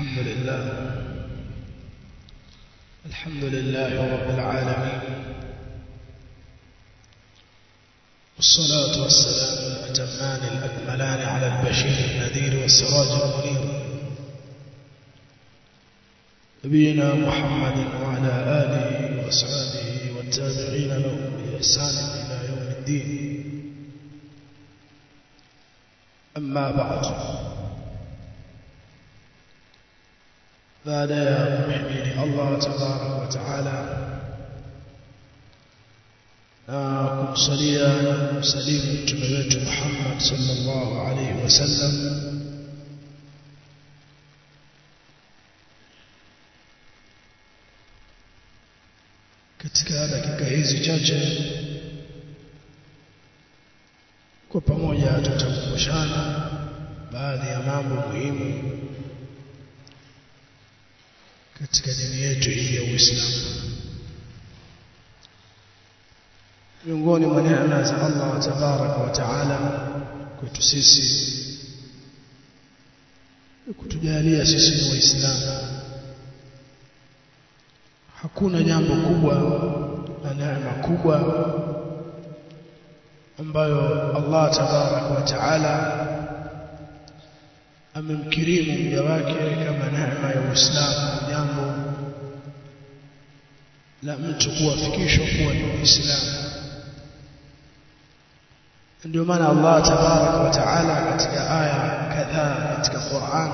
الحمد لله. الحمد لله رب العالمين. والصلاة والسلام الأتمان الأكملان على البشير النذير والسراج المنير. نبينا محمد وعلى آله وأصحابه والتابعين لهم بإحسان إلى يوم الدين. أما بعد. Allah tabarak wa taala na kumsalia na kumsalimu mtume wetu Muhammad sallallahu alaihi wasallam katika dakika hizi chache kwa pamoja tutakumbushana baadhi ya mambo muhimu katika dini yetu hii ya Uislamu. Miongoni mwa neema za Allah tabaraka wa taala kwetu sisi kutujalia sisi ni Waislamu. Hakuna jambo kubwa na neema kubwa ambayo Allah tabaraka wa taala amemkirimu mja wake kama neema ya Uislamu, la mtu kuwafikishwa kuwa ni Muislamu. Ndio maana Allah tabaraka wa taala katika aya kadhaa katika Qur'an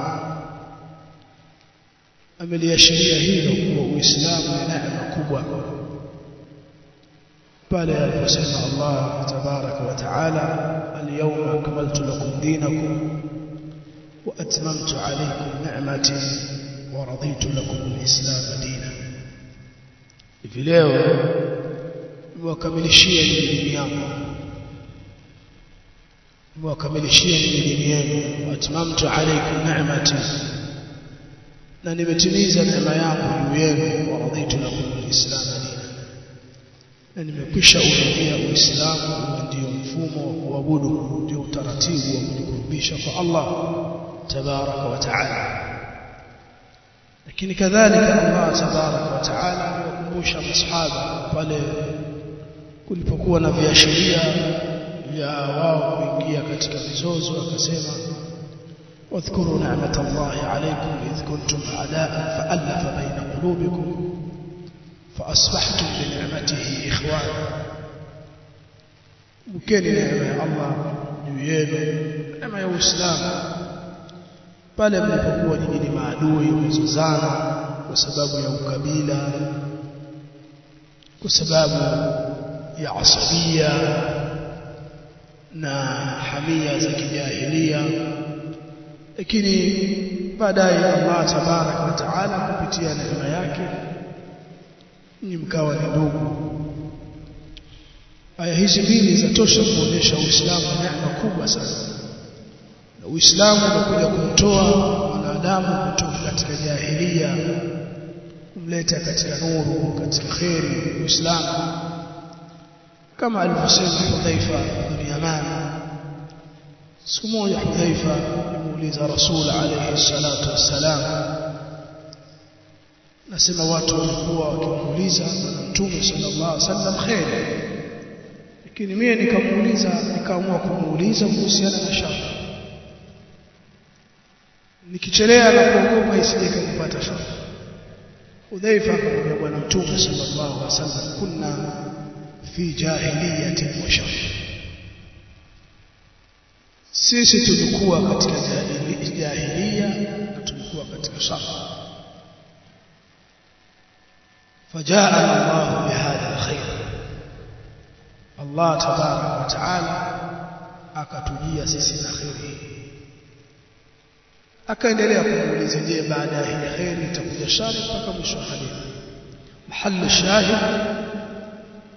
ameliashiria hilo kuwa Uislamu ni neema kubwa pale aliposema Allah tabaraka wa taala al-yawma akmaltu lakum dinakum وأتممت عليكم نعمتي ورضيت لكم الإسلام دينا hivi leo dini yangu nimewakamilishia nyinyi dini yenu atmamtu alaykum ni'mati na nimetimiza neema yangu juu yenu wa raditu lakum alislam dina na nimekwisha urudia uislamu ndio mfumo wa kuabudu ndio utaratibu wa kujikurubisha kwa Allah tabaraka wa taala lakini kadhalika Allah tabaraka wa taala kuwakumbusha masahaba pale kulipokuwa na viashiria vya wao kuingia katika vizozo akasema اذكروا نعمة الله عليكم إذ كنتم أعداء فألف بين قلوبكم فأصبحتم بنعمته إخوانا وكان نعمة الله يويل نعمة يا إسلام بل من فقوة دين معدوي وزوزانا وسبب يوم كبيلا kwa sababu ya asabia na hamia za kijahilia. Lakini baadaye Allah tabarak wa taala kupitia neema yake ni mkawa ni ndugu. Aya hizi mbili zatosha kuonyesha Uislamu neema kubwa sana. Na Uislamu unakuja kumtoa mwanadamu kutoka katika jahilia kumleta katika nuru katika kheri Uislamu kama alivyosema Hudhaifa bin Yaman siku moja Hudhaifa alimuuliza Rasul alayhi salatu wassalam nasema watu walikuwa wakimuuliza Mtume sallallahu alaihi wasallam kheri lakini mimi nikamuuliza nikaamua kumuuliza kuhusiana na shaka nikichelea na kuogopa isije kunipata shaka Udhaifa akamwambia bwana mtume sallallahu alaihi wasallam kunna fi jahiliyatin wa shar sisi tulikuwa katika jahiliya tulikuwa katika shar فجاءنا الله بهذا الخير الله تبارك وتعالى akatujia sisi na khairi akaendelea kumuuliza je baada ya hii khairi itakuja shari mpaka mwisho hadithi mahallu shahid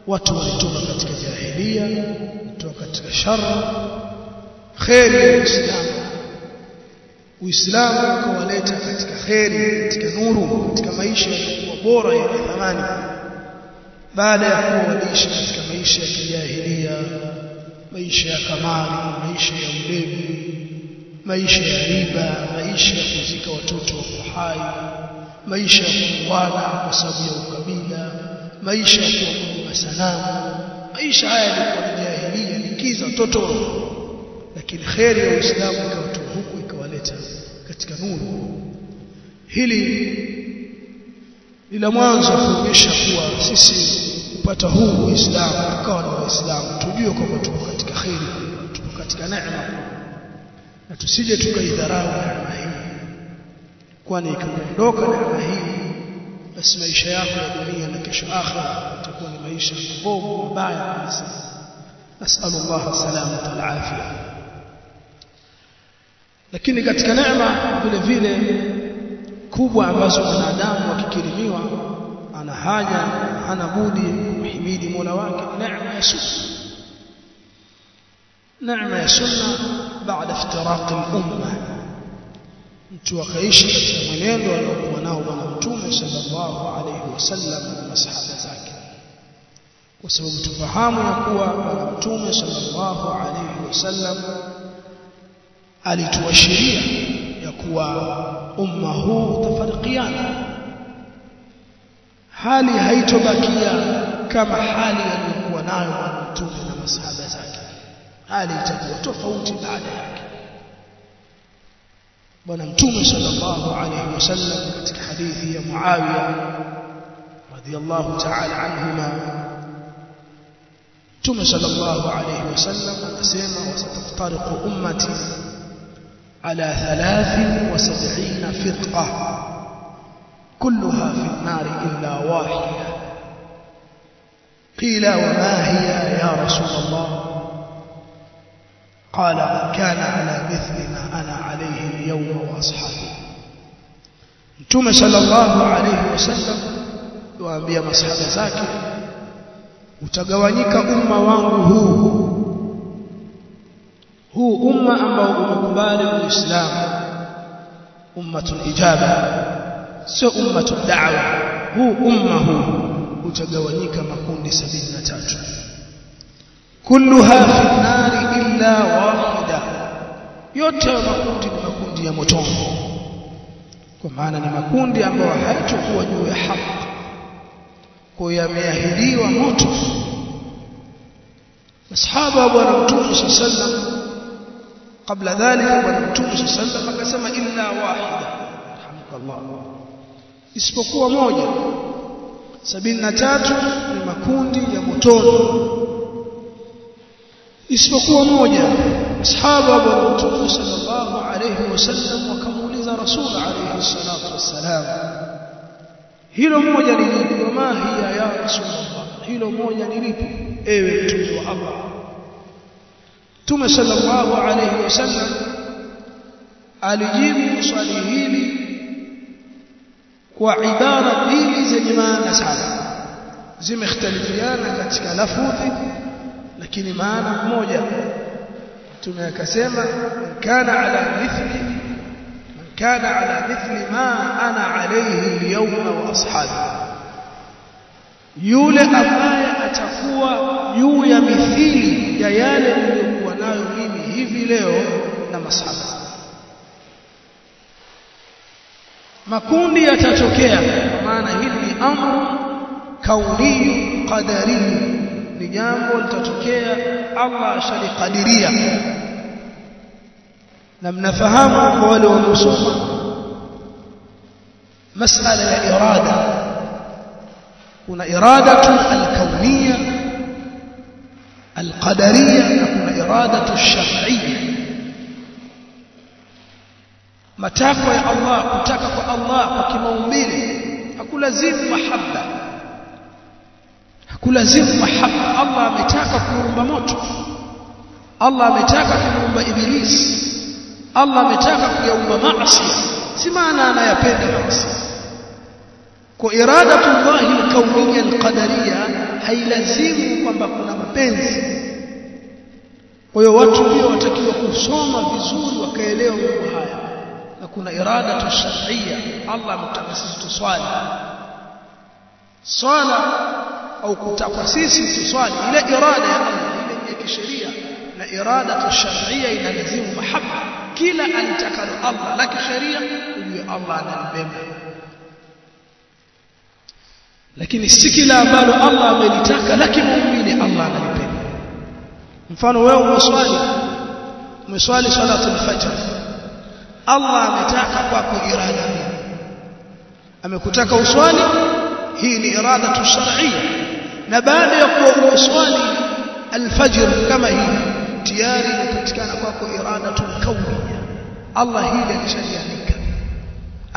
watu walitoka katika jahilia kutoka katika shari khairi ya Uislamu Uislamu ukawaleta katika khairi katika nuru katika maisha yaliyokuwa bora yenye thamani baada ya kuwa waliishi katika maisha ya kijahilia maisha ya kamari maisha ya ulevi maisha ya riba maisha ya kuzika watoto wa hai maisha ya kuuana kwa sababu ya ukabila maisha ya kuabudu masanamu maisha haya yalikuwa jahilia likiza totoro lakini kheri ya Uislamu ikawatoa huku ikawaleta katika nuru. Hili ni mwanzo kuonyesha kuwa sisi kupata huu Uislamu tukawa na Waislamu tujue kwamba tuko katika kheri tuko katika neema. Na tusije tukaidharau neema hii kwani ikiondoka neema hii basi maisha yako ya dunia na kesho akhira itakuwa ni maisha mabovu mabaya kabisa nasallu Allah salamata alafia lakini katika neema vile vile kubwa ambazo wanadamu wakikirimiwa ana haja hana budi kumhimidi Mola wake neema ya sunna neema ya sunna baada iftiraq al-umma mtu akaishi mwenendo aliokuwa nao bwana mtume sallallahu alayhi wasallam na masahaba zake kwa sababu tufahamu ya kuwa bwana mtume sallallahu alayhi wasallam alituashiria ya kuwa umma huu utafarikiana hali haitobakia kama hali aliyokuwa nayo bwana mtume na masahaba zake hali itakuwa tofauti baada yake bwana mtume sallallahu alayhi wasallam katika hadithi ya Muawiya radhiyallahu ta'ala anhuma mtume sallallahu alayhi wasallam anasema wasataftariqu ummati على ثلاث وسبعين فرقة كلها في النار إلا واحدة قيل وما هي يا رسول الله قال من كان على مثل ما أنا عليه اليوم متوم صلى الله عليه وسلم waambia masahaba zake utagawanyika umma wangu huu huu umma ambao umekubali uislamu ummatul ijaba sio ummatul da'wa huu umma huu utagawanyika makundi 73 kulluha fi nari illa wahida yote makundi ni makundi ya motoni kwa maana ni makundi ambayo hayachukua juu ya haki. Kwa yameahidiwa moto. Masahaba wa bwana mtume sallallahu kabla dhalika bwana mtume sallallahu akasema illa wahida. Alhamdulillah. Isipokuwa moja. 73 ni makundi ya motoni. Isipokuwa moja. Masahaba wa bwana mtume sallallahu alayhi wasallam wakamuuliza rasul alayhi salatu wassalam hilo moja ni lipi wama hiya ya rasulullah hilo moja ni lipi ewe mtume wa Allah Mtume sallallahu alayhi wasallam alijibu swali hili kwa ibara mbili zenye maana sana zimekhtalifiana katika lafudhi lakini maana moja Mtume akasema kana ala mithli kana ala mithli ma ana alayhi al-yawma wa ashabi yule ambaye atakuwa juu ya mithili ya yale niliyokuwa nayo mimi hivi leo na masahaba makundi yatatokea maana hili ni amru kauni qadari ni jambo litatokea Allah ashalikadiria na mnafahamu kwa wale wanaosoma masala ya irada kuna iradatu alkauniyya alqadariyya na kuna iradatu shar'iyya matakwa ya Allah kutaka kwa Allah kwa kimaumbile hakulazimu mahaba hakulazimu mahaba Allah ametaka kuumba moto Allah ametaka kuumba ibilisi Allah ametaka kuyaumba maasi si maana anayapenda maasi kwa iradatu Allah al-kauniyya al-qadariyya hailazimu kwamba kuna mapenzi kwa hiyo watu pia watakiwa kusoma vizuri wakaelewa mambo haya na kuna iradatu shar'iyya Allah ametaka sisi tuswali swala أو كتفسيسي تصال إلى إرادة يا الله إلى كشرية لا إرادة الشرعية إلى نزيم محبة. كلا أن تكر الله لك شرية أبي الله نلبم لكن السكلة بالو الله من تكر لك مؤمن الله نلبم مفانو ويو مصالي مصالي صلاة الفجر. الله متاكا كواكو إرادة. أما كتاكا وصالي هي لإرادة الشرعية. نبعد يقوم صلاة الفجر كما هي تياري تتكانا كوكو إرادة كونية الله هي اللي شجع لك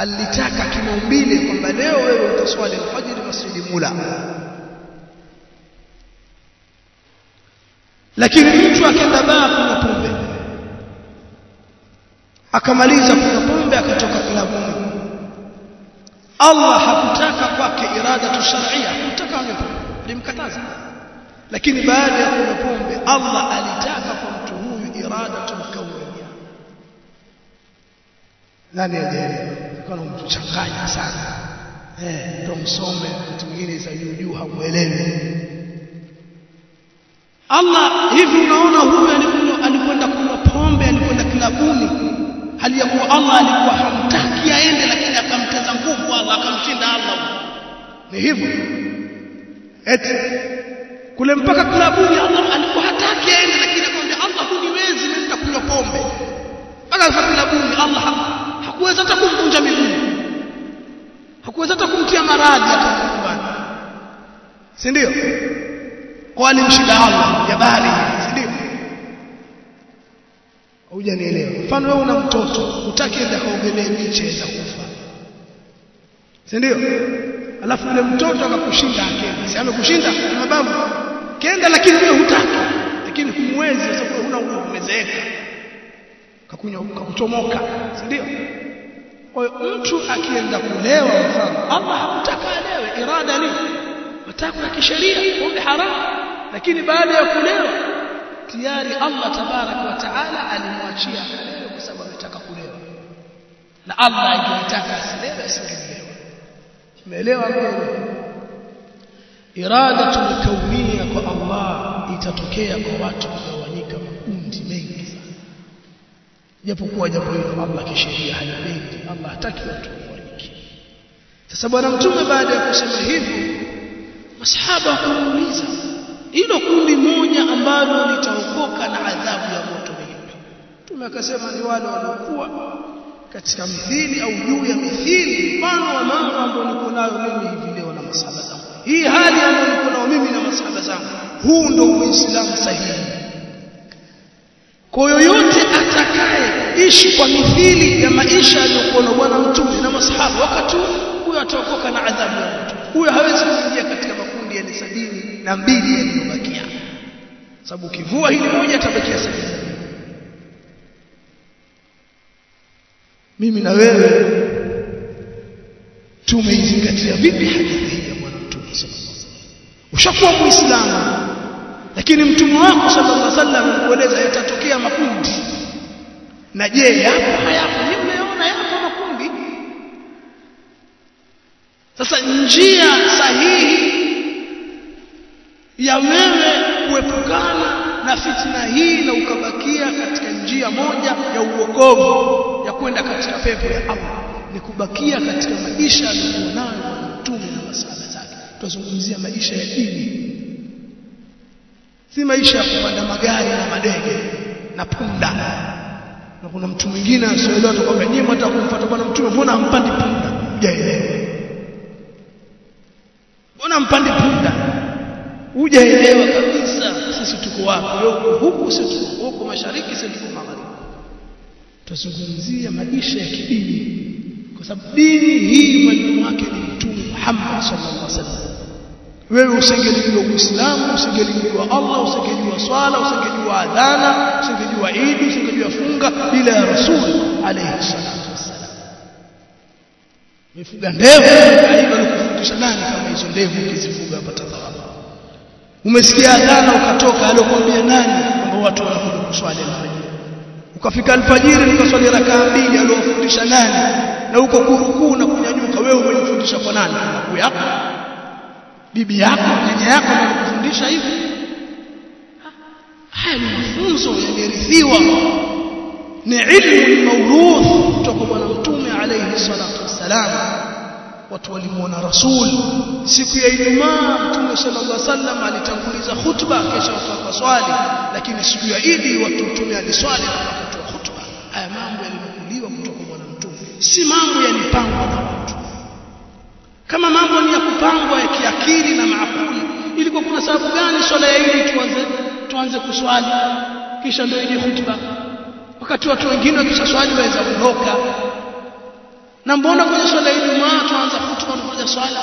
اللي تاكا كمومبيلي كمبنيه ويرو تصوالي الفجر مسجد مولا لكن نجوا كتباء كنا طنبه أكماليزا كنا طنبه أكتوكا كلا مومي الله حكتاكا كوكو إرادة شرعية حكتاكا كنا alimkataza lakini baada ya kunywa pombe Allah alitaka kwa mtu huyu irada kauniyya nani ajaelewa? Kana mtu changanya sana. Eh ndio msome mtu mwingine za juu juu hamuelewi. Allah hivi unaona huyu alikwenda kunywa pombe alikwenda kilabuni? Hali ya kuwa Allah alikuwa hamtaki aende lakini akamteza nguvu Allah akamshinda Allah. Ni hivyo eti kule mpaka klabuni Allah alikuwa hataki aende lakini akamwambia Allah huniwezi mimi nitakunywa pombe. Mpaka kwa klabuni Allah hakuweza hata kumvunja miguu. Hakuweza hata kumtia maradhi hata kumbana, si ndio? Kwa alimshinda Allah jabari si ndio? Hujanielewa mfano wewe una mtoto utaki aende kaogelee miche za kufa. Si ndio alafu yule mtoto akakushinda akenda si amekushinda? Mababu kenda lakini wewe hutaki. Lakini humwezi sababu huna nguvu umezeeka. Kakunywa kakuchomoka. Si ndio? Kwa mtu akienda kulewa mfano Allah hakutaka alewe irada ni matakwa ya kisheria kumbe haramu. Lakini baada ya kulewa tayari Allah tabarak wa taala alimwachia kwa sababu ametaka kulewa. Na Allah angetaka asilewe asingelewa umeelewa irada kaunia kwa Allah itatokea kwa watu kugawanyika makundi mengi sana. Japokuwa jambo hilo Allah kisheria halipendi Allah hataki watu wagawanyike sasa bwana mtume baada ya kusema hivyo masahaba wakamuuliza hilo kundi moja ambalo litaokoka na adhabu ya moto ni lipi? Mtume akasema ni wale waliokuwa katika mithili au juu ya mithili. Mfano wa mambo ambayo niko nayo mimi hivi leo na masahaba zangu hii hali ambayo niko nayo mimi na masahaba zangu. Huu ndio uislamu sahihi. Kwa yoyote atakaye ishi kwa mithili ya maisha aliyokuwa na bwana mtume na masahaba wakati huyo ataokoka na adhabu ya moto huyo hawezi kuingia katika makundi ya sabini na mbili yaliyobakia. Sababu ukivua hili moja atabakia sabini mimi na wewe tumeizingatia vipi hadithi ya bwana mtume sallallahu alaihi wasallam? Ushakuwa muislamu lakini mtume wako sallallahu alaihi wasallam alikueleza yatatokea makundi. Na je yapo? Hayapo. Ni mmeona yapo makundi sasa njia sahihi ya wewe kuepukana na fitna hii na ukabakia katika njia moja ya uokovu kwenda katika pepo ya Allah ni kubakia katika maisha aliyokuwa nayo mtume na masahaba zake. Tunazungumzia maisha ya dini si maisha ya kupanda magari na madege na punda. Na kuna mtu mwingine asielewa atakwambia nyinyi mtaka kumfuata bwana mtume mbona hampandi punda? Hujaelewa. Mbona hampandi punda? Hujaelewa kabisa. Sisi tuko wapi? Huku sisi tuko mashariki sisi tuko magharibi tuzungumzia maisha ya kidini. Kwa sababu dini hii mwalimu wake ni mtume Muhammad sallallahu alaihi wasallam. Wewe usingelijua Uislamu usingelijua Allah usingelijua swala usingelijua adhana usingelijua Eid usingelijua funga bila ya Rasul alayhi salatu wasallam mifuga ndevu hilo nikufundisha nani kama hizo ndevu ukizifuga hapa tabaka. umesikia adhana ukatoka aliyokuambia nani? Kwamba watu wanakuja kuswali ukafika alfajiri ukaswali rakaa mbili aliyofundisha nani? Na uko kurukuu na kunyanyuka wewe umejifundisha kwa nani? Babu yako. Bibi yako nyanya yako anakufundisha kufundisha hivi haya ni mafunzo yamerithiwa. Ni ilmu mauruth kutoka bwana mtume alayhi salatu wassalam watu walimuona rasul. Siku ya Ijumaa mtume sallallahu alaihi wasallam alitanguliza khutba kisha watu swali lakini siku ya Idi watu mtume aliswali na kutoa khutba. Haya mambo yalinukuliwa kutoka mwana mtume. Si mambo yalipangwa na watu. Kama mambo ni ya kupangwa ya kiakili na maakuli ilikuwa kuna sababu gani swala ya Idi tuanze tuanze kuswali? Kisha ndio ile khutba. Wakati watu wengine wakisha swali waweza kuondoka na mbona kwenye swala ya Ijumaa tuanza khutba tunapoja swala?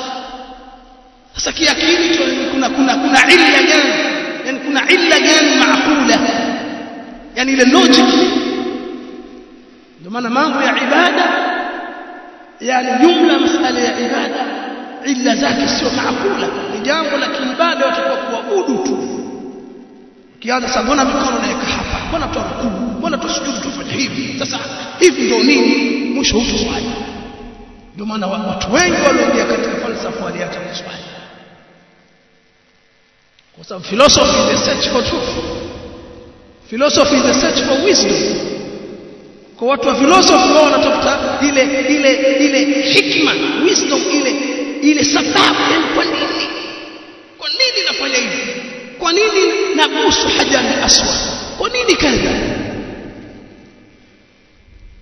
Sasa kiakili tu kuna kuna kuna illa gani? Yani kuna illa gani maakula yani ile logic. Ndio maana mambo ya ibada yani jumla masala ya ibada illa zake sio maakula ni jambo la kiibada watakuwa kuabudu tu. Kianza sasa mbona mikono naweka hapa? Mbona tuarukuu mbona tusujudu tufanye hivi? Sasa hivi ndio nini? Mwisho hutuswali ndio maana watu wengi walioingia katika falsafa waliacha kuswali kwa sababu philosophy is the search for truth. Philosophy is the search for wisdom. Kwa watu wa philosophy wao wanatafuta ile ile ile hikma wisdom ile ile sababu kwa nini? Kwa nini nafanya hivi? Kwa nini nabusu haja ni aswa? Kwa nini kadha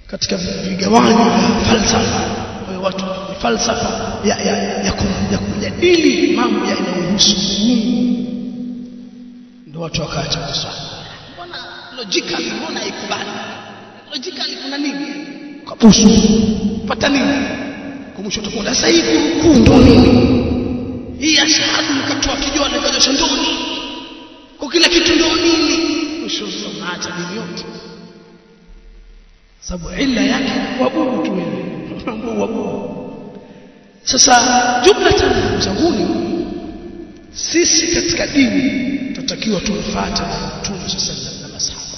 katika vigawanyo falsafa watu falsafa ya ya ya, ya kujadili mambo yanayohusu Mungu ndio watu wakaacha kuswali mbona logically mbona ikubali? Logically kuna nini? Kabusu pata nini? Kumsho utakuwa sasa hii kurukuu ndo nini? Hii ashhadu mkatoa kijole kaja shandoni kwa kila kitu ndio nini? Mwisho maacha dini yote. Sababu illa yake kuabudu tu wewe mambo uabudu sasa jumlatan ndugu zanguni sisi katika dini tutakiwa tumfuate Mtume sallallahu na masahaba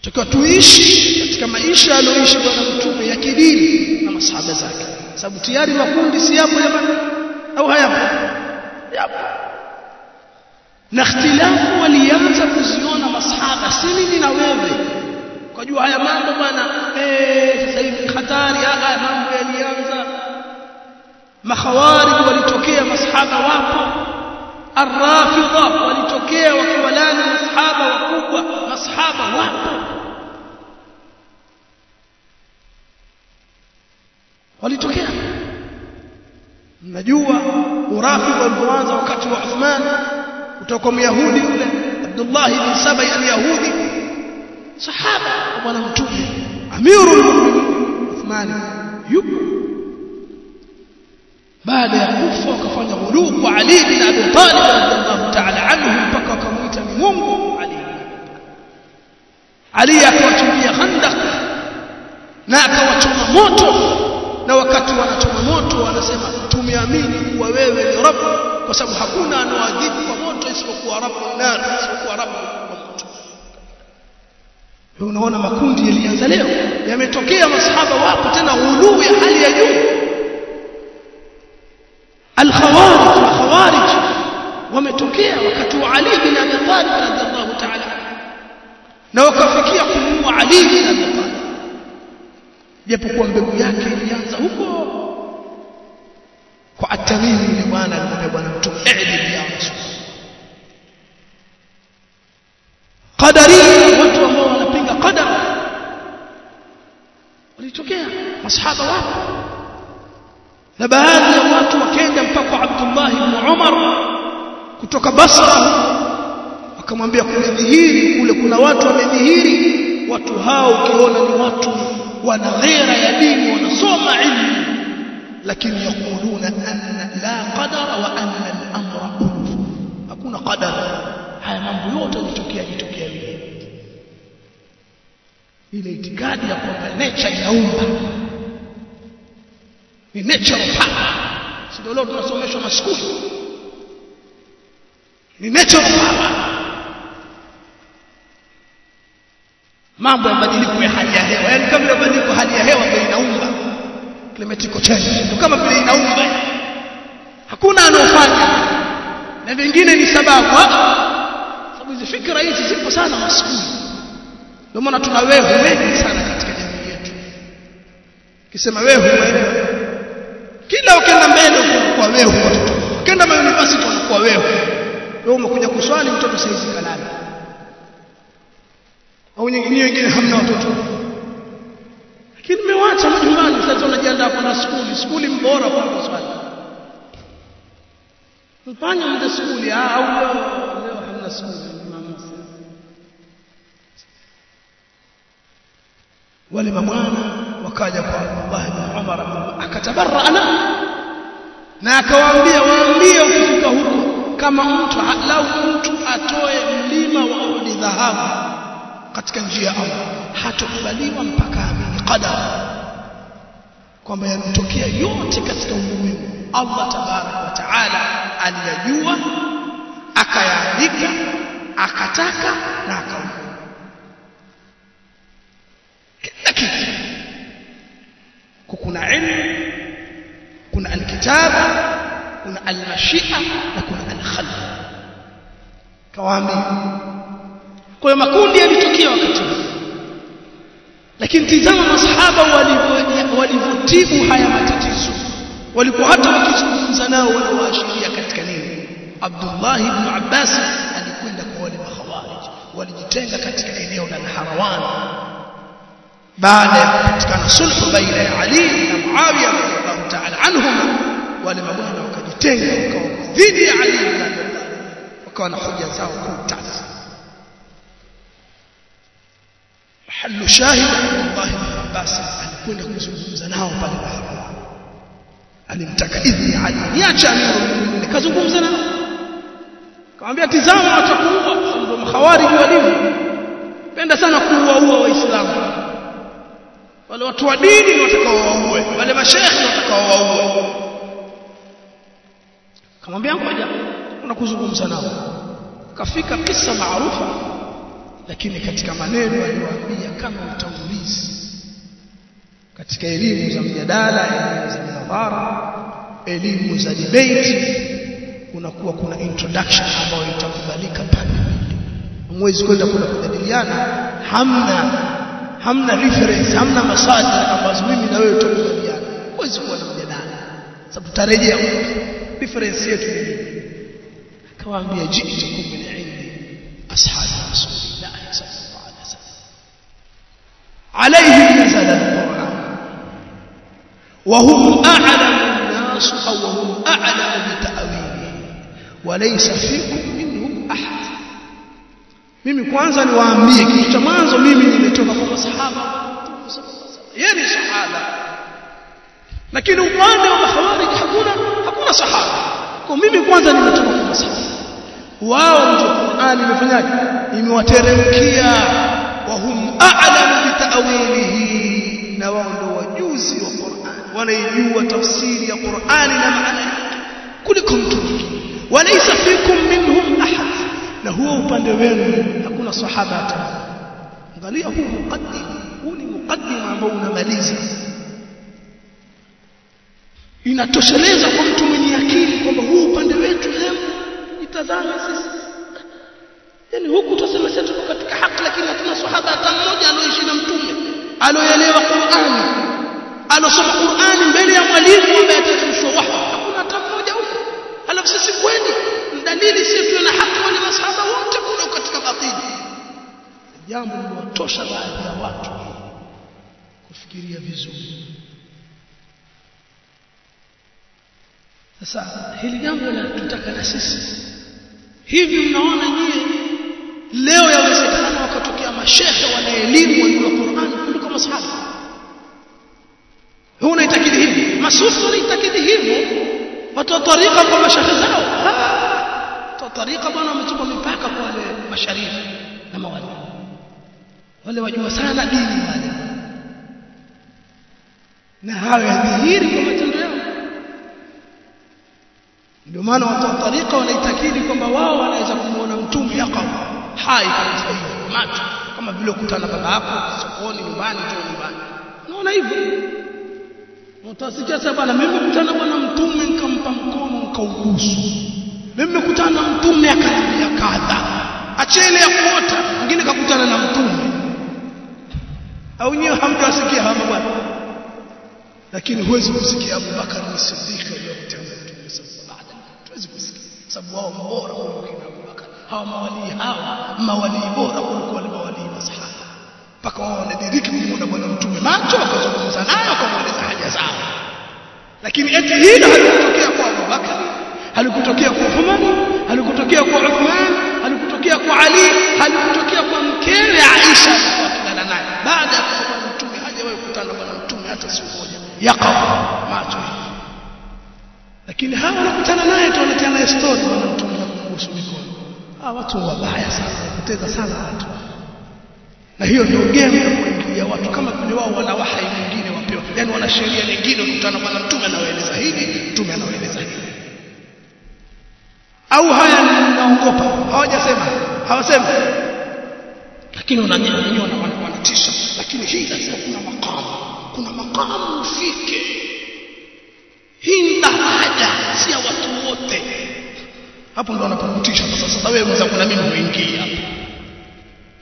tutakiwa tuishi katika maisha aliyoishi bwana mtume ya kidini na masahaba zake. Sababu tayari makundi si yapo jamani? Au hayapo? Yapo. Na ikhtilafu walianza kuziona masahaba si mimi na wewe kwa jua haya mambo bwana eh sasa hivi hatari haya mambo yalianza makhawarij walitokea masahaba wapo arrafidha walitokea wakiwalani masahaba wakubwa masahaba wapo walitokea mnajua urafidha ulipoanza wakati wa Uthman kutoka myahudi yule Abdullah ibn Sabai al-Yahudi sahaba wa bwana mtume. Amirul mu'minin. Uthman yupo. Baada ya kufa wakafanya ghuluu kwa Ali bin Abi Talib radhiallahu ta'ala anhu mpaka wakamuita ni Mungu Ali. Ali akawatumia khandaq na akawachoma moto. Na wakati wanachoma moto wanasema tumeamini kuwa wewe ni Rabb kwa sababu hakuna anaoadhibu kwa moto isipokuwa Rabb nar isipokuwa Rabb unaona makundi yalianza leo yametokea masahaba wapo tena ghuluu ya hali ya juu الخوارج الخوارج wametokea wakati wa Ali bin Abi Talib radhiallahu ta'ala na wakafikia kumuua Ali bin Abi Talib japokuwa mbegu yake ilianza huko kwa atamimi yule bwana alimwambia bwana mtume i'dil ya rasul qadaria watu walitokea masahaba wapo na baadhi ya watu wakaenda mpaka Abdullah ibn Umar kutoka Basra akamwambia kumedhihiri kule kuna watu wamedhihiri watu hao ukiona ni watu wana ghera ya dini wanasoma ilmu lakini yakuluna anna la qadara wa anna al-amra hakuna qadara haya mambo yote yalitokea ile itikadi ya kwamba nature inaumba. Ni natural power ndio leo tunasomeshwa maskuli? Ni natural power mambo ya mabadiliko ya hali ya hewa. Yani kama mabadiliko hali ya hewa ndio inaumba climatic change. Ndio kama vile inaumba. Hakuna anofanya na vingine ni sababu sababu hizi fikra hizi zipo sana maskuli ndio maana tuna wehu wengi sana katika jamii yetu. Kisema wehu kila ukienda mbele unakuwa wehu watoto ukienda mauniversity unakuwa wehu. Wewe umekuja kuswali mtoto saizi kalala. Au nyingine wengine hamna watoto. Lakini mmewacha majumbani sasa unajiandaa kwenda skuli. Skuli mbora kwa kuswali. Mfanye mde skuli. Au leo leo hamna skuli wale mabwana wakaja kwa Abdullah ibn Umar akatabara ana na akawaambia waambie ukifika huko kama mtu lau mtu atoe mlima wa Uhud dhahabu katika njia ya Allah hatokubaliwa mpaka amini qadar kwamba yanatokea yote katika ulimwengu. Allah tabarak wa taala aliyajua akayaandika akataka na akaumba kitu kuna ilmu kuna alkitaba kuna almashia na kuna alkhalq. Kawaambia kwa hiyo makundi yalitukia wakati lakini tizama masahaba walivyotibu haya matatizo. Walikuwa hata wakizungumza nao wanawaashiria katika nini? Abdullah ibn Abbas alikwenda kwa wale makhawarij. Walijitenga katika eneo la Harawan baada ya kupatikana sulhu baina ya Ali na Muawiya radhiallahu ta'ala anhum wale mabwana wakajitenga wakawa dhidi ya Ali ibn wakawa na hoja zao kuu tatu محل شاهد عبد الله بن عباس alikwenda kuzungumza nao pale Bahrain alimtaka idhni Ali niacha amiru nikazungumza nao akamwambia tizama watakuua ndio makhawariji walivyo penda sana kuuaua waislamu wale watu wa dini watakaowaue wale mashekhe watakao watakaowaue kamwambia ngoja unakuzungumza nao. Kafika kisa maarufa lakini katika maneno aliyowaambia kama utangulizi. Katika elimu za mjadala elimu za mihadhara elimu za debate kunakuwa kuna introduction ambayo itakubalika mbili. Mwezi kwenda kuna kujadiliana hamna hamna reference hamna masadir ambazo mimi na wewe tutakubaliana mwezi kuwa na mjadala sababu tutarejea reference yetu ni akawaambia jitu min indi ashabi rasulillah sallallahu alaihi wasallam عليهم نزل القرآن وهم أعلم الناس أو هم أعلم بتأويله وليس فيكم منهم أحد mimi kwanza niwaambie kitu cha mwanzo mimi nimetoka kwa masahaba yeye ni sahaba lakini upande wa mahawarij hakuna hakuna sahaba kwa mimi kwanza nimetoka kwa masahaba wao ndio Qur'ani imefanyaje imewateremkia wa hum a'lamu bi ta'wilihi na wao ndio wajuzi wa Qur'an wanaijua tafsiri ya Qur'ani na maana yake kuliko mtu walaysa fikum minhum ahad na huo upande wenu hakuna sahaba hata. Angalia huu muqaddim huu ni muqaddim ambao unamaliza. Inatosheleza kwa mtu mwenye akili kwamba huu upande wetu hemu itazame sisi. Yani huku tuseme sisi tuko katika haki lakini hatuna sahaba hata mmoja alioishi na mtume aloelewa Qur'ani alosoma Qur'ani mbele ya mwalimu ambaye wahi hakuna hata mmoja huko. Alafu sisi kweli dalili sisi tuna haki wale masahaba wote kule katika batili jambo linawatosha baadhi ya watu kufikiria vizuri sasa hili jambo linatutaka na sisi hivi mnaona nyie leo yawezekana wakatokea mashehe wana elimu wa Qur'an kuliko masahaba huu unaitakidi hivi masufi wanaitakidi hivyo watu wa tariqa kwa mashehe zao tariqa bwana wametupa mipaka kwa wale masharifu na mawali wale wajua sana dini wale. Na hayo yadhihiri kwa matendo yao. Ndio maana watu wa tariqa wanaitakidi kwamba wao wanaweza kumuona mtume yako hai kabisa hivi macho. Kama vile ukutana baba yako sokoni nyumbani tu nyumbani. Unaona hivyo utasikia sasa bwana mimi nimekutana bwana mtume nikampa mkono nikaubusu nimekutana na mtume akaniambia kadha. Achele ya kuota mwingine kakutana na mtume. Au nyewe hamjawasikia hawa bwana? Lakini huwezi kusikia Abu Bakar ni Siddiq aliyokutia Mtume sallallahu alaihi wasallam. Huwezi kusikia sababu wao bora kuliko hawa mawalii hawa mawalii bora kuliko wale mawalii masahaba. Mpaka wao wanadiriki bwana mtume macho wakazungumza naye wakamweleza haja zao. Lakini eti Halikutokea kwa Uthman halikutokea kwa Uthman halikutokea kwa Ali halikutokea kwa mkewe Aisha. Aliyokutana naye. Baada ya kuwa mtume hajawahi kukutana na bwana mtume hata siku moja. Yakawa macho. Lakini hawa wanakutana naye tu wanatiana naye story bwana mtume na kuhusu mikono. Hawa watu wabaya sana wanapoteza sana watu. Na hiyo ndio game ya kuingilia watu. Kama vile wao wana wahai mwingine wapewa yani wana sheria nyingine kukutana bwana mtume anawaeleza hivi mtume anawaeleza hili au haya naogopa. Hawajasema. Hawasema lakini unanyanya wenyewe wanatisha. Lakini hii lazima kuna makamu kuna makamu ufike. Hii daraja si ya watu wote. Hapo ndo wanapokutisha sasa. Wewe unaweza kuna mimi uingie hapo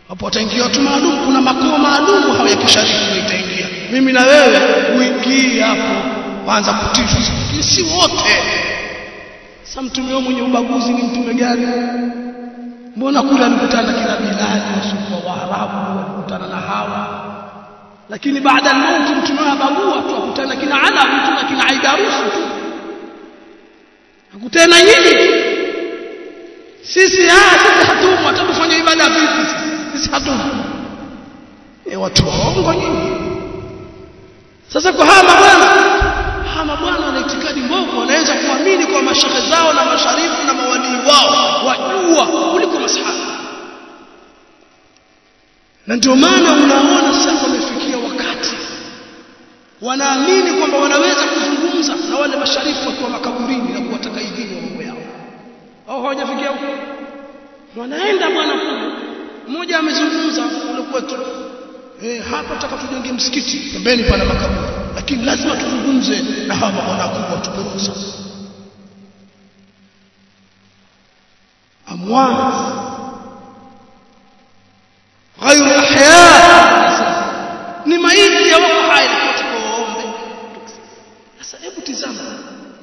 hapo wataingia watu maalum. Kuna makao maalum hawa ya kishariki itaingia. Mimi na wewe uingie hapo. Waanza kutishwa lakini si wote sasa mtume mwenye ubaguzi ni mtume gani? Mbona kule alikutana kina bilali wasufa wa Arabu alikutana na hawa? Lakini baada ya mauti mtume abagua tu akutana kina Ala na kina Aidarusu tu. Akutana nyinyi sisi ah sisi hatumu atakufanya ibada vipi sisi? Hatumu. E watu waongo nyinyi. Sasa kwa hawa mabwana hawa mabwana wanaweza kuamini kwa mashehe zao na masharifu na mawalii wao wajua kuliko masahaba. Na ndio maana unaona sasa wamefikia wakati wanaamini kwamba wanaweza kuzungumza na wale masharifu wakiwa makaburini na kuwataka idhini wa mambo yao. Au hawajafikia huko. Wanaenda bwana kule mmoja amezungumza kwetu. Eh hapa tutaka tujenge msikiti. Pembeni pana makaburi. Lakini lazima tuzungumze na hawa mabwana kubwa amwat ghayru ahya ni maiti ya wako hebu tizama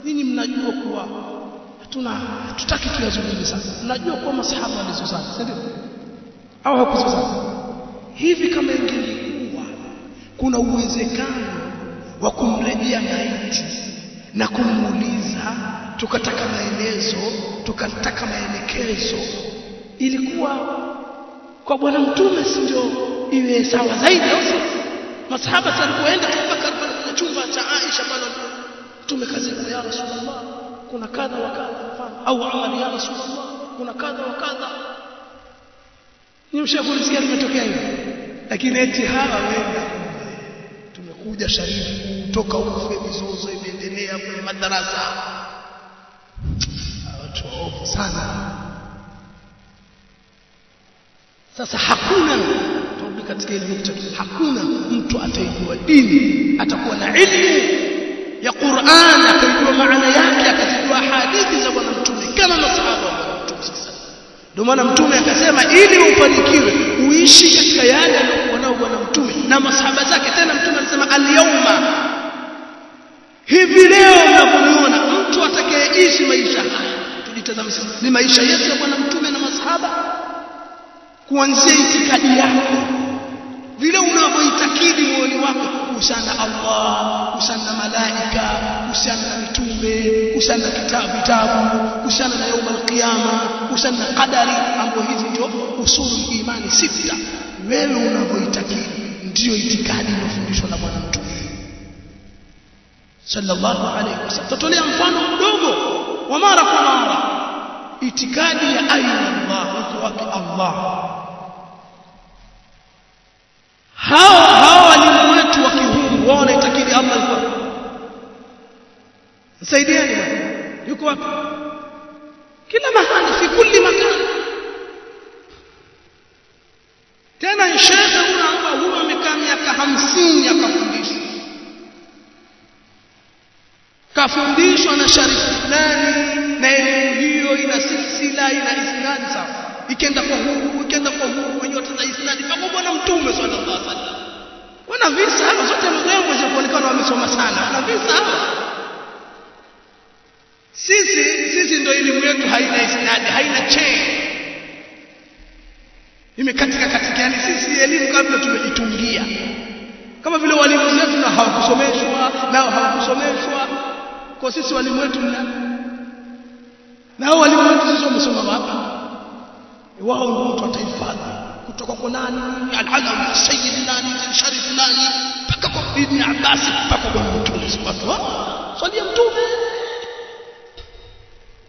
ninyi mnajua kuwa hatuna tutaki tuyazungumze sana. Mnajua kuwa masahaba walizozana si ndio? Au hakuzozana? Hivi kama ingekuwa kuna uwezekano wa kumrejea maiti na kumuuliza tukataka maelezo tukataka maelekezo. Ilikuwa kwa bwana mtume si ndio? Iwe sawa zaidi au masahaba alipoenda kwa chumba cha Aisha pale mtume kazi ya Rasulullah kuna kadha wa kadha mfano au amali, ya Rasulullah kuna kadha wa kadha. Ni mshakulisikia limetokea hivi, lakini eti hawa wenda tumekuja sharifu toka ufe mizozo imeendelea kwenye madarasa. Watu waovu sana. Sasa hakuna turudi katika ile nukta. Hakuna mtu ataijua dini atakuwa na ilmu ya Qur'an akaijua maana yake akazijua hadithi za bwana mtume kama masahaba ndio maana mtume akasema ili ufanikiwe uishi katika yale aliyokuwa nao bwana mtume na masahaba zake. Tena mtume alisema al-yawma hivi leo mnapomuona mtu atakayeishi maisha haya tujitazame sasa ni maisha yetu ya bwana mtume na masahaba kuanzia itikadi yako vile unavyoitakidi moyoni wako kuhusiana Allah kuhusiana na malaika kuhusiana na mitume kuhusiana na kitabu vitabu kuhusiana na yaum alqiyama kuhusiana na qadari ambapo hizi ndio usulu imani sita. Wewe unavyoitakidi ndio itikadi iliyofundishwa na bwana mtume sallallahu alayhi wasallam tutolea mfano mdogo wa mara kwa mara itikadi ya aina Allah uko wapi Allah hao hao walimu wetu wa kihuru wao wanaitakidi Allah yuko msaidieni yuko wapi kila mahali fi kulli makan kafundishwa na sharifu fulani na elimu hiyo ina silsila ina isnadi sawa. Ikenda kwa huku ikenda kwa huku wenyewe watana isnadi kama bwana mtume sallallahu alaihi wasallam. Wana visa hapa zote mgambo zipo kuonekana wamesoma sana. Wana visa hapa. Sisi sisi ndio elimu yetu haina isnadi haina chain. Imekatika katika yani sisi elimu kabla tumejitungia. Kama vile walimu zetu na hawakusomeshwa nao hawakusomeshwa kwa sisi walimu wetu na nao walimu wetu sisi wamesoma wapi wao ndio mtu atahifadhi kutoka kwa nani? Al-alam sayyid nani? Sharif nani? Mpaka kwa ibn Abbas mpaka kwa mtume watu ya mtume.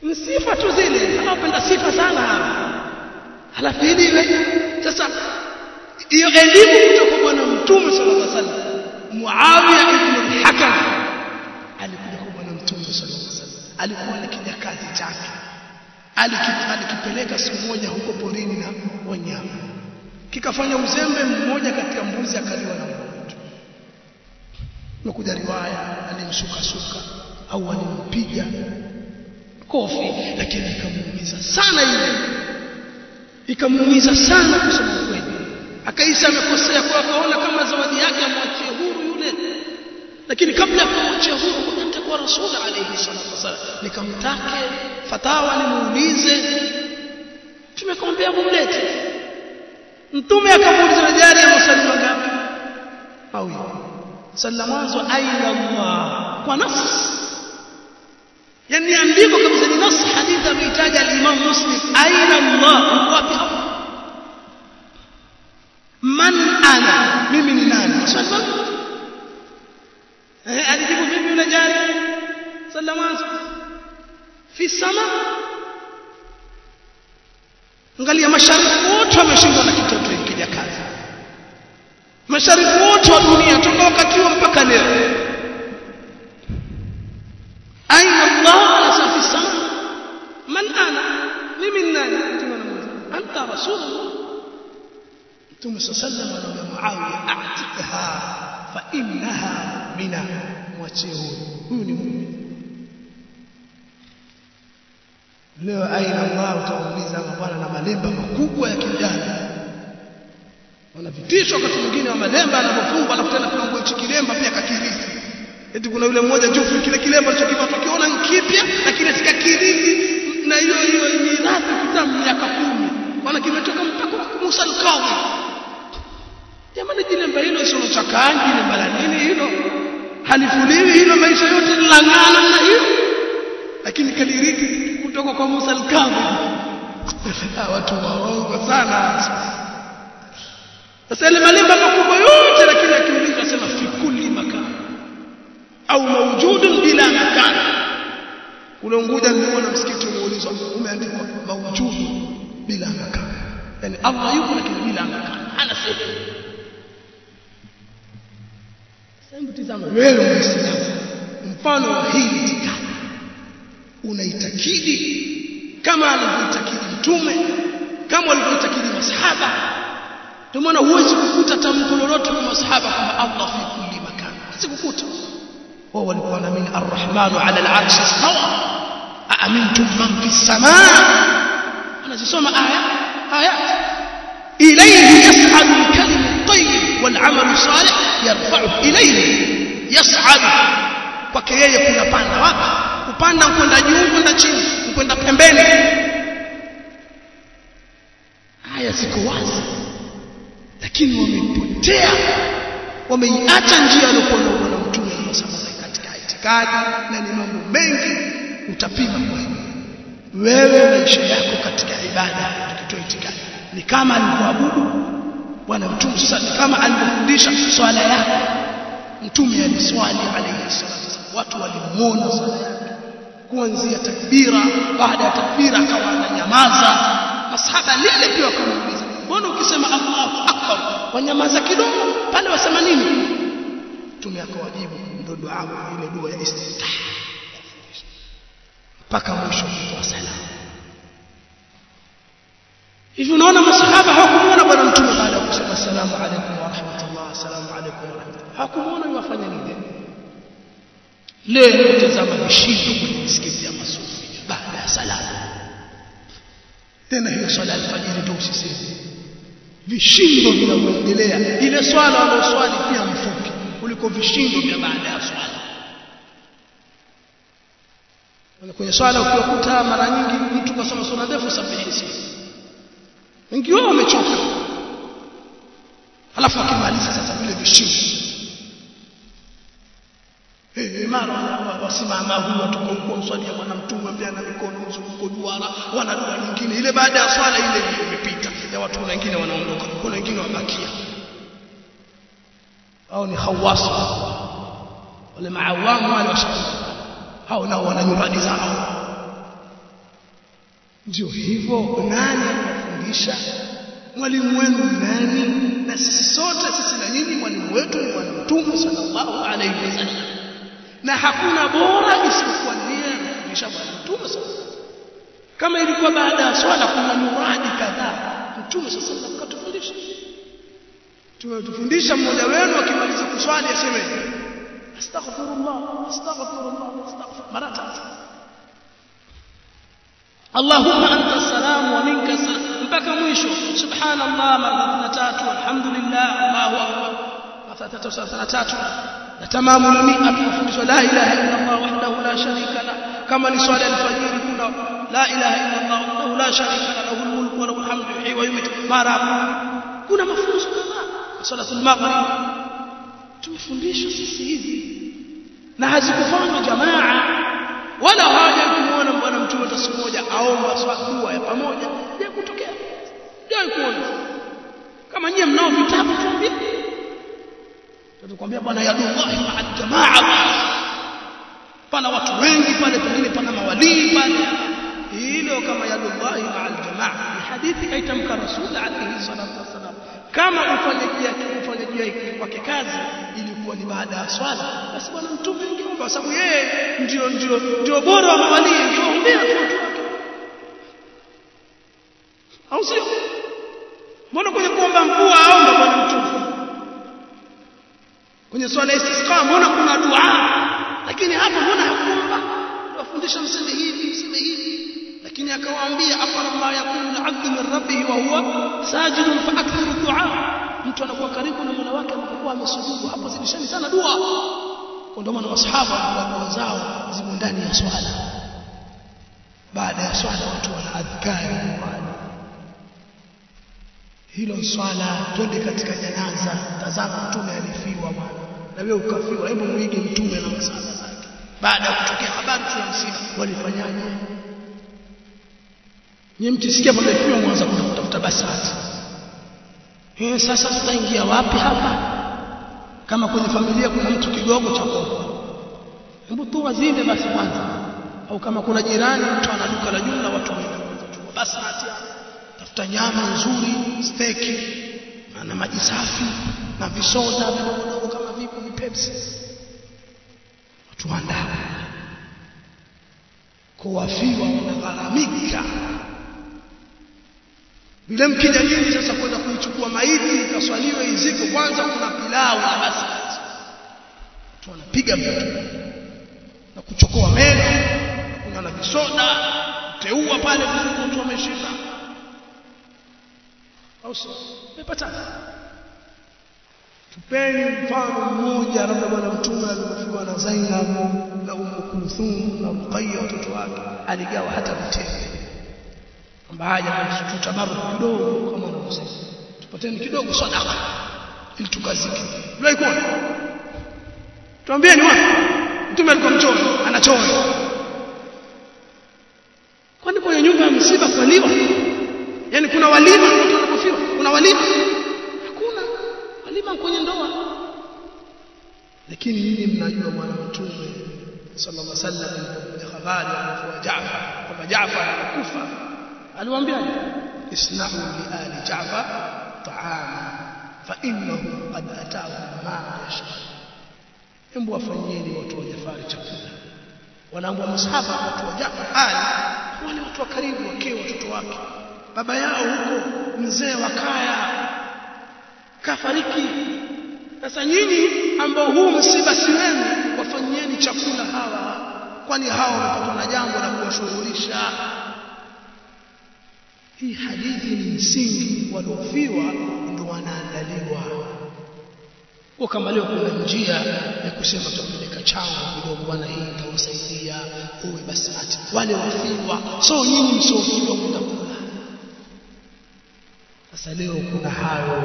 Ni sifa tu zile anapenda sifa sana. Halafu hili iwe sasa hiyo elimu kutoka bwana mtume sallallahu alaihi wasallam Muawiya ibn al-Hakam alikuja kwa bwana mtume sallallahu alaihi wasallam alikuwa na kijakazi chake. Alikipeleka siku moja huko porini na wanyama. Kikafanya uzembe mmoja katika mbuzi akaliwa na mtu. Nakuja riwaya alimsukasuka au alimpiga kofi lakini ikamuumiza sana ile ikamuumiza sana kusema kweli akaisa amekosea kwa akaona kama zawadi yake amwachie huru yule. Lakini kabla ya kumwachia huru atakuwa rasul alayhi salatu wasallam nikamtake fatawa nimuulize tumekwambia mumlete mtume akamuuliza jari ya maswali mangapi mawili swali la mwanzo aina Allah kwa nafsi yani andiko kabisa ni nas hadithi ameitaja al-Imam Muslim aina Allah wapi hapo man ana mimi ni nani swali eh alijibu vipi yule jari swali la mwanzo fi sama angalia mashariki wote wameshindwa na kitoto cha kazi mashariki wote wa dunia toka wakati huo mpaka leo aina Allah anasema fi sama man ana mimi nani anta rasulullah mtume sallallahu alayhi wasallam Muawiya a'tikha fa innaha mina mwachie huyu. Huyu ni muumini. Leo aina Allah utauliza bwana na malemba makubwa ya kijana wanavitishwa wakati mwingine wa malemba anapofungwa alafu tena kuna hichi kilemba pia kakirizi eti kuna yule mmoja jufu kile kilemba alichokipa tukiona nkipya lakini sikakirisi na hiyo hiyo mirathi kitabu miaka kumi. Maana kimetoka mpaka Musa jamani jilemba hilo sio chakaangi ni mara nini hilo? Halifuliwi hilo maisha yote ni langana na hiyo. Lakini kaliriki kutoka kwa Musa al-Kadhi watu waongo sana. Sasa ile malimba makubwa yote lakini akiulizwa sema fi kulli makan. Au mawjudun bila makan. Ule Unguja nimeona msikiti umeulizwa umeandikwa mawjudu bila makan. Yani Allah yuko lakini bila makan. Ana sehemu sasa tazama wewe muislamu mfano wa hii itikadi unaitakidi kama alivyoitakidi mtume kama walivyoitakidi masahaba ndio maana huwezi kukuta tamko lolote kwa masahaba kwamba Allah fi kulli makan sikukuta wao walikuwa wanaamini arrahmanu ala al-arsh istawa aamintum man fi samaa anazisoma aya ayat ilayhi yas'adu al-kalimu at-tayyib wal الصالح يرفعه yarfa'u يصعد kwake yeye kunapanda wapi kupanda kwenda juu kwenda chini kwenda pembeni. Haya siko wazi. Lakini wamepotea. Wameiacha njia aliyokuwa na mtume sallallahu katika itikadi na ni mambo mengi. Utapima hiyo wewe maisha yako katika ibada tukitoa itikadi ni kama alivyoabudu bwana mtume sasa kama alifundisha swala yako mtume aliswali alayhi salatu watu walimuona swala yake. Kuanzia takbira baada ya takbira akawa ananyamaza. Masahaba lile pia wakamuuliza mbona ukisema Allahu akbar? Wanyamaza kidogo pale wasema nini? Mtume akawajibu ndio dua ile dua ya istiftah. Mpaka mwisho wa salamu hivi unaona masahaba hawakumuona bwana mtume assalamu alaykum wa rahmatullah assalamu alaykum wa rahmatullah. Hakumuona yafanya nini? Leo tazama vishindo kwenye misikiti ya masufi baada ya salamu tena hiyo swala alfajiri ndio usiseme. Vishindo vinavyoendelea ile swala wanaoswali pia mfupi kuliko vishindo vya baada ya swala. Kwenye swala ukiwakuta mara nyingi mtu kasoma sura ndefu sabihisi wengi wao wamechoka alafu akimaliza sasa vile vishindo Eh, mara wasimama huyu watoka huko mswalia bwana mtume ambiana mikono mzunguko duara wana dua nyingine. Ile baada ya swala ile imepita. Ya watu wengine wanaondoka kuna wengine wabakia. Au ni hawasa wale maawamu wale washauri hao nao wana nyumbani zao. Ndio hivyo nani anafundisha mwalimu wenu nani na sisi sote sisi na nyinyi mwalimu wetu ni bwana mtume sallallahu alaihi wasallam na hakuna bora isipokuwa ndiye anafundisha bwana mtume sallallahu kama ilikuwa baada ya swala kuna muradi kadhaa mtume sallallahu katufundisha tumetufundisha mmoja wenu akimaliza kuswali aseme astaghfirullah astaghfirullah astaghfir mara tatu salam wa minka salam mpaka mwisho subhanallah mara tatu alhamdulillah Allahu akbar mara tatu mara tatu na tamamu al-mi'a la ilaha illa Allah wahdahu la sharika la kama ni swala al-fajr kuna la ilaha illa Allah wahdahu la sharika la lahu al-mulku wa lahu al-hamdu yuhyi wa yumiitu mara kuna mafunzo kadhaa salatul maghrib tumefundishwa sisi hivi na hazikufanywa jamaa wala haja kumuona bwana mtume hata siku moja aomba dua ya pamoja je kutokea je kuona. Kama nyie mnao vitabu tuambie tutakwambia bwana yadullahi ma'a jamaa. Pana watu wengi pale pengine pana mawalii pale. Hilo kama yadullahi ma'a jamaa. Ni hadithi aitamka rasul alayhi salatu wasalam kama ufanyaji yake ufanyaji kwa kazi ilikuwa ni baada ya swala. Basi bwana mtume mwingi kwa sababu yeye ndio ndio ndio bora wa mawalii ingeombea tu au sio mbona kwenye kuomba mvua aomba bwana mtume kwenye swala istisqa mbona kuna dua lakini hapa mbona hakuomba wafundisha mseme hivi mseme hivi lakini akawaambia afara ma yakunu al-abdu min rabbih wa huwa sajidun fa akthiru du'a mtu anakuwa karibu na Mola wake anapokuwa amesujudu hapo zidishani sana dua kwa ndio maana wasahaba wa zao zimo ndani ya swala baada ya swala watu wana adhkari hilo swala twende katika janaza tazama mtume alifiwa bwana na wewe ukafiwa hebu muige mtume na masala zake baada ya kutokea habari za msiba walifanyaje Nye mkisikia pamefiwa mwanza kutafuta basati. Eh sasa tutaingia wapi hapa? Kama kwenye familia kuna mtu kigogo cha kofa. Hebu tu wazinde basi kwanza. Au kama kuna jirani mtu ana duka la jumla watu wengi basi basati. Tafuta nyama nzuri, steki na maji safi na visoda vidogo kama vipo vipepsi. Watu waandaa. Kuwafiwa wanagharamika vile mkija nyinyi sasa kwenda kuichukua maiti ikaswaliwe iziko kwanza kuna pilau na basi watu wanapiga mtu na kuchokoa meno kuna na visoda teua pale watu wameshinda au sio? Umepata tupeni mfano mmoja labda bwana mtume alipofiwa na Zainab na Ummu Kulthum na Ruqayya watoto wake. Aligawa hata mtende. Kwamba haja tutabaru kidogo kama anavyosema tupateni kidogo sadaka ili tukazike. Ndio iko tuambie ni wapi mtume alikuwa mchoyo anachoyo kwani kwenye nyumba ya msiba kuliwa yani kuna walima mtu anapofiwa kuna walima hakuna walima kwenye ndoa lakini nyinyi mnajua mwana mtume sallallahu alaihi wasallam alipokuja habari ya Jaafar kwamba Jaafar alikufa. Aliwaambiaje? Isna'u li ali Ja'far ta'ama fa innahu qad ataahu ma yasha hebu wafanyieni watu wa Jafari chakula. Wanaambwa masahaba watu wa Jafar ali wale watu wa karibu wake watoto wake. Baba yao huko mzee wa kaya kafariki sasa nyinyi ambao huu msiba si wenu wafanyieni chakula hawa kwani hawa wamepatwa na jambo la kuwashughulisha. Hii hadithi ni msingi waliofiwa ndio wanaandaliwa. Kwa kama leo kuna njia ya kusema tupeleka chango kidogo bwana hii itawasaidia uwe basi ati wale wafiwa. So nyinyi msiofiwa mtakula sasa leo kuna hayo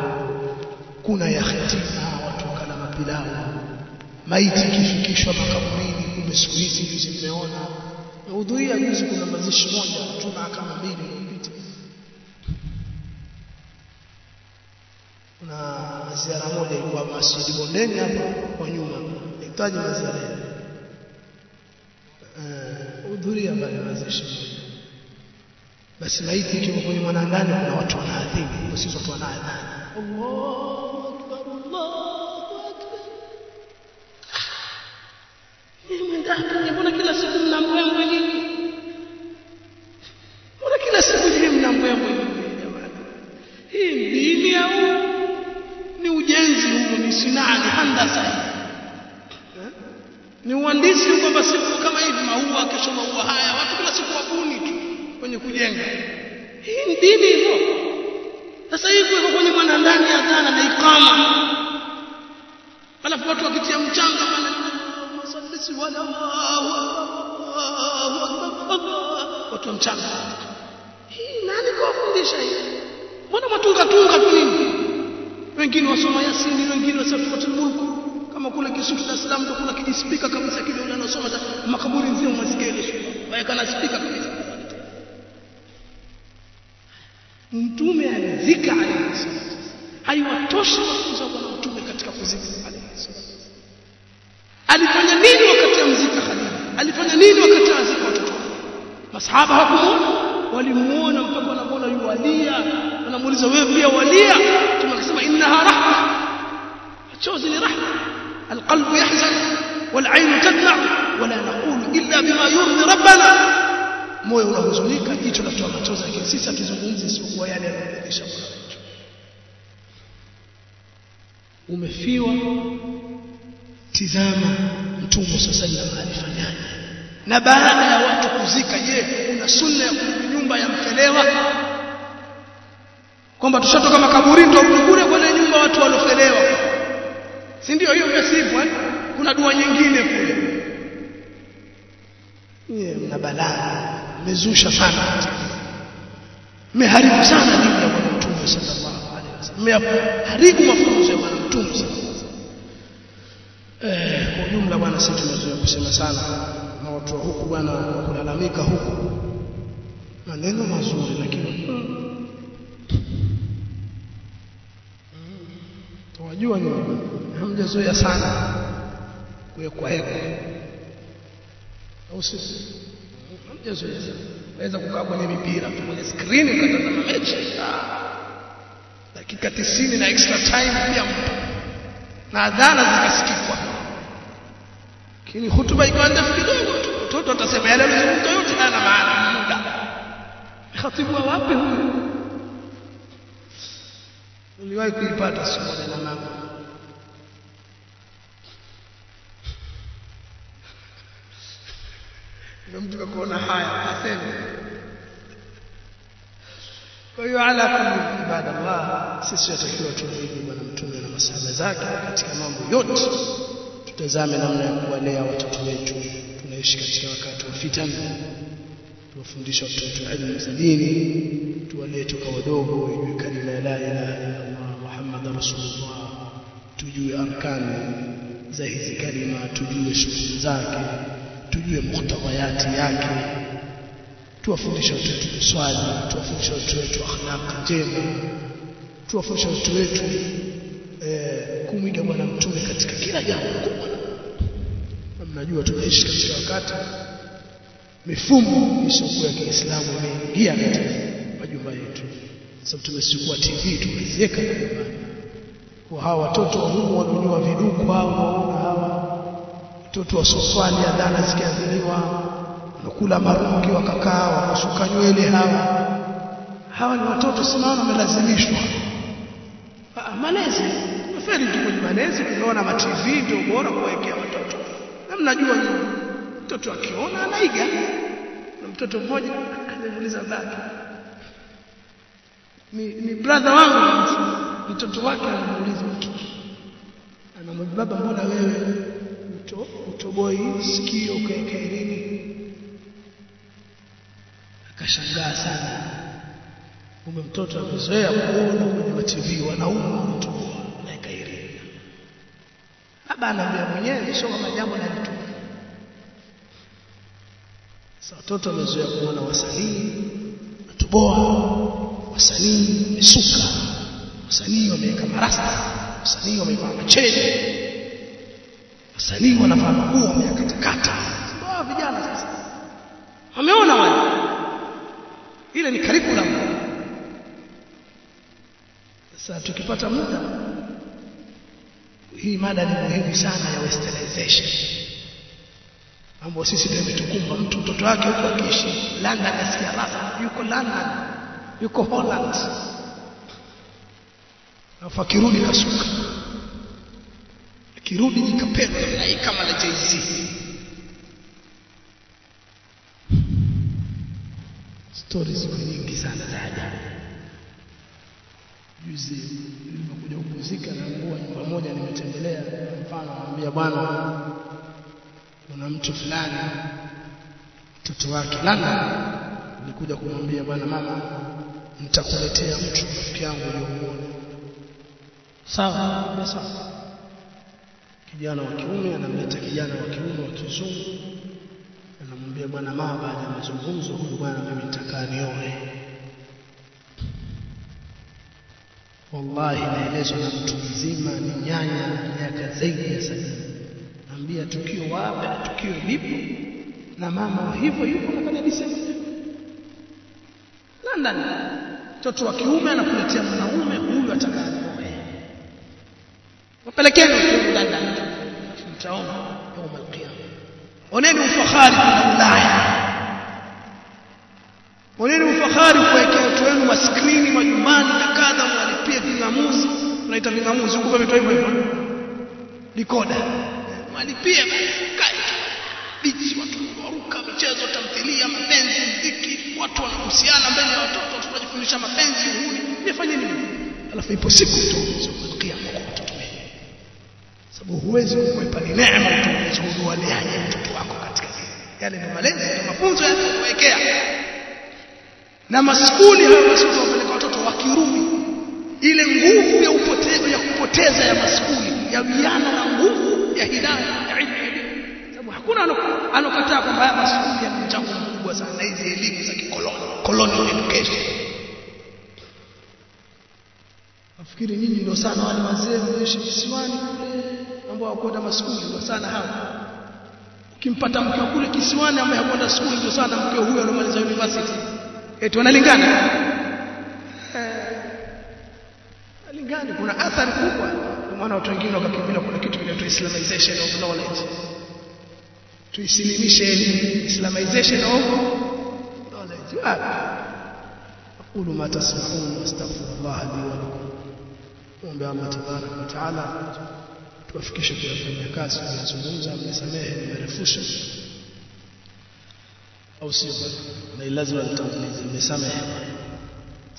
kuna ya khitima mapilau maiti ikifikishwa makaburini kumbe siku hizi juzi mmeona hudhuria juzi kuna mazishi moja tuna kama mbili iliyopita kuna ziara moja ilikuwa Masjid Bondeni hapa kwa nyuma. Nitaje maziara eh hudhuria pale mazishi basi maiti ikiwa kwenye mwanandani kuna watu wanaadhimu kwa sisi watu wanaadhani. Allahu Mwendapo mbona kila siku mna mbwembwe nyinyi unahuzunika jicho kutoa machozi lakini sisi hatuzungumzi isipokuwa yale yanayoridhisha Mola wetu. Umefiwa? Tizama mtume sallallahu alifanyaje na baada ya watu kuzika je kuna sunna ya nyumba ya mfelewa kwamba tushatoka makaburini tukure kwenye nyumba watu walofelewa si ndio? Hiyo mesifu eh? kuna dua nyingine kule. Yeye mna balaa mmezusha sana. Mmeharibu sana dini ya bwana mtume sallallahu alaihi wasallam. Mmeharibu mafunzo ya bwana mtume eh kwa jumla bwana sisi tumezoea kusema sana na watu wa huku bwana kulalamika huku. Maneno mazuri lakini. Wajua ni hamjazoea sana. Kuwekwa heko. Au sisi waweza kukaa kwenye mipira tu kwenye skrini ukatazama mechi. Dakika 90 na extra time pia mpo. Na adhana zikasikikwa lakini hutuba ikawa ndefu kidogo tu. Mtoto atasema yale alizungumza yote hayana maana muda. Khatibu wa wapi huyu? Niliwahi kuipata siku moja na mama ndio mtu akaona haya aseme. Kwa hiyo ala kulli ibadallah sisi tunatakiwa tumwige bwana mtume na masahaba zake katika mambo yote. Tutazame namna ya kuwalea watoto wetu. Tunaishi katika wakati wa fitana tuwafundisha watoto elimu za dini. Tuwalee toka wadogo ijue kalima la ilaha illa Allah Muhammad rasulullah. Tujue arkani za hizi kalima tujue shughuli zake tujue muktadhayati yake. Tuwafundishe watoto wetu swali tuwafundishe watoto wetu akhlaq njema tuwafundishe watoto wetu eh, kumwiga bwana mtume katika kila jambo kubwa mnajua tunaishi katika wakati mifumo isiyokuwa ya Kiislamu imeingia katika majumba yetu. Sababu tumechukua TV tumeziweka nyumbani kwa hawa watoto wa humu wanunua viduku na hawa watoto wa sofani adhana zikiadhiriwa. Kula marungi wakakaa wakasuka nywele hawa hawa ni watoto simama wamelazimishwa. Malezi. Feri tu kwenye malezi tunaona ma TV ndio bora kuwekea watoto. Na mnajua nyinyi mtoto akiona anaiga. Na mtoto mmoja alimuuliza babake ni, ni brother wangu. Mtoto wake anamuuliza anamwambia baba mbona wewe uto, utoboi sikio ukaeka elini akashangaa sana. Kumbe mtoto amezoea kuona kwenye TV wanaume wanatoboa naeka elini baba anaambia mwenyewe sio kama jambo nalituma sasa watoto wamezoea kuona wasanii natoboa wasanii mesuka wasanii wameweka marasta wasanii wamevaa macheni wasanii wanavaa maguo wameyakatakata ndio vijana sasa. Wameona wale. Ile ni curriculum. Sasa tukipata muda hii mada ni muhimu sana ya westernization. Mambo sisi ndio imetukumba mtu mtoto wake huko akiishi London asikia raha yuko London yuko Holland. Alafu akirudi kasuka akirudi jikapenda hai kama la Jay-Z. Stories ziko nyingi sana za ajabu. Juzi nilipokuja kupumzika na mbua nyumba moja nimetembelea mfano anambia bwana kuna mtu fulani mtoto wake lana nilikuja kumwambia bwana mama nitakuletea mtu rafiki yangu sawa sawa kijana wa kiume anamleta kijana wa kiume wa kizungu anamwambia bwana mama baada ya mazungumzo huyu bwana mimi nitakaa nioe. Wallahi naelezwa na mtu mzima ni nyanya miaka zaidi ya sabini. Naambia tukio wapi? Tukio lipo. Na mama hivyo yupo nafanya Disemba London mtoto wa kiume anakuletea mwanaume huyu atakaa nioe. Wapelekeni London mtaona يوم القيامه oneni ufahari kwa Ulaya oneni ufahari kuwekea watu wenu maskrini majumbani na kadha mwalipie vingamuzi unaita vingamuzi huko vitu hivyo hivyo dikoda mwalipie basi bichi watu waruka michezo tamthilia mapenzi mziki watu wanahusiana mbele ya watoto watu wanajifundisha mapenzi uhuni nifanye nini alafu ipo siku tu kiyama kwa watoto wengi sababu huwezi kukwepa ni neema tu uwaleaje mtoto wako katika yale ni malezi na mafunzo ya kuwekea na maskuli hayo maskuli wapeleka watoto wakirudi ile nguvu ya upotevu ya kupoteza ya maskuli ya viana na nguvu ya hidayah ya ilmu sababu hakuna anokataa kwamba haya maskuli yana mchango mkubwa sana hizi elimu za kikoloni. Colonial education nafikiri nyinyi ndio sana wale wazee wanaishi kisiwani kule ambao hawakwenda maskuli ndio sana hao ukimpata mke kule kisiwani ambaye hakwenda skuli ndio sana mke huyo aliyomaliza university. Eti wanalingana? Alingani? Kuna athari kubwa. Kwa maana watu wengine wakakimbilia kuna kitu kinaitwa islamization of knowledge. Tuisilimishe elimu islamization of knowledge. Wapi? Aqulu ma tasma'un واستغفر li wa lakum muombe Allah tabarak wa taala tuwafikishe kuyafanyia kazi kuyazungumza mnisamehe nimerefusha au sio na lazima nitangulize nimesamehe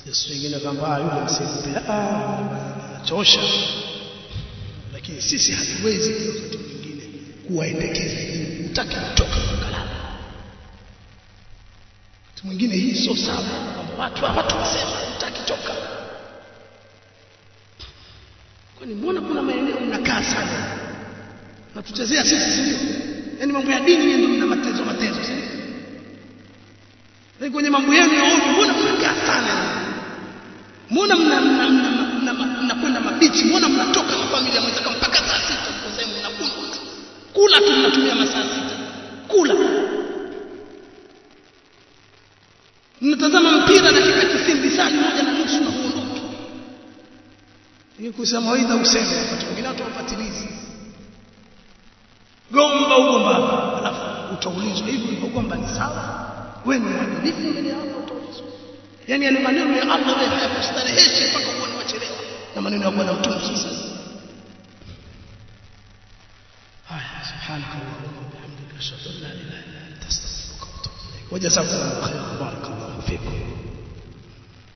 sisi wengine kwamba yule msipe ah chosha lakini sisi hatuwezi wakati mwingine kuwaendekeza utaki kutoka kalala. Mwingine hii sio sawa. Watu hawatu wasema utaki toka kwani mbona kuna maeneo mnakaa sana? Natuchezea sisi sisi. Yaani mambo ya dini ndio mna matezo matezo sio lakini kwenye mambo yenu ya ovyo mbona mnakaa sana? Mbona mnakwenda mabichi? Mbona mnatoka na familia mwenzaka mpaka saa sita mko sehemu mnakula kula tu mnatumia masaa sita. Kula. Mnatazama mpira dakika 90 saa moja na nusu na huondoka ni kusema waidha useme watu wapatilizi. gomba ugomba alafu utaulizwa hivi ulipogomba ni sawa wewe ni mwadilifu mbele ya Allah utaulizwa. Yani yale maneno ya Allah wewe hayakustareheshi mpaka uone wachelewa. Na maneno ya bwana mtume sasa. Haya subhanakallah wa bihamdika ashhadu an la ilaha illa anta astaghfiruka wa atubu ilaik Wajazakumullahu khairan barakallahu fikum